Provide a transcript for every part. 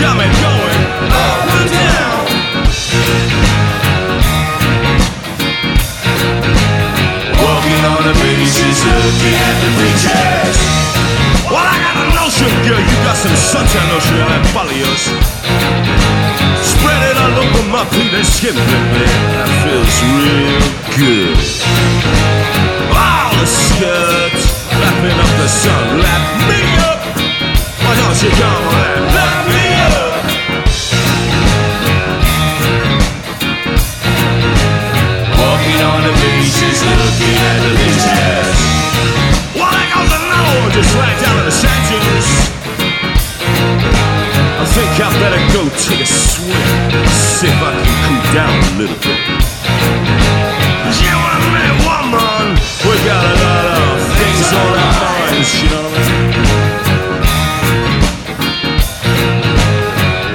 coming, going up and down. On the looking at the. Well, I got a notion, girl, you got some sunshine on that folly us. Spread it all over my feet and skin, baby. Feels real good. The skirts, up the sun, me up. Why don't you come and better go take a swim. See if I can cool down a little bit. When I met woman, we got a lot of things on our minds, you know what I mean?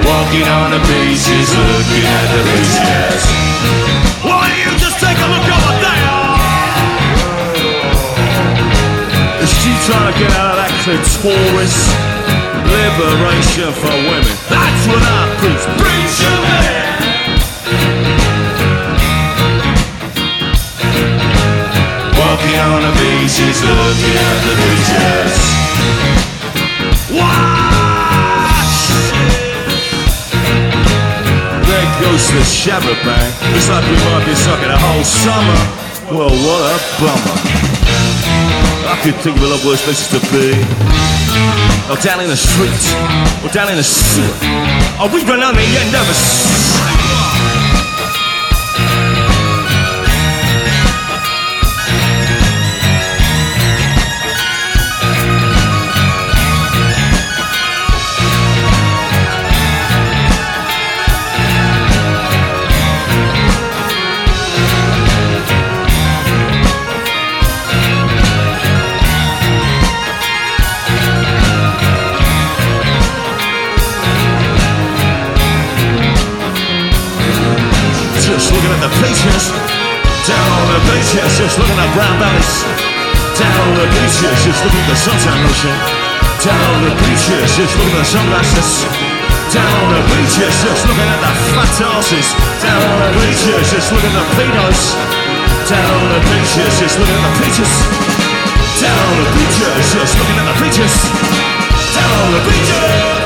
Walking on the beaches, looking at the beaches. Well, you just take a look over there. Is she trying to get out of that clitoris? Liberation for women. That's what I preach. Preach me. Walking on the beaches, looking at the beaches. Wash There goes the shabba bang. It's like we might be sucking a whole summer. Well, what a bummer. I could think of a lot worse places to be. Or down in the street, or down in the sewer, or even on the end of a beaches, down on the beaches, just looking at brown bellies. Down on the beaches, just looking at the sunshine ocean. Down on the beaches, just looking at sunglasses. Down on the beaches, just looking at the fat asses. Down on the beaches, just looking at the peanuts. Down on the beaches, just looking at the peaches. Down on the beaches, just looking at the peaches. Down on the beaches.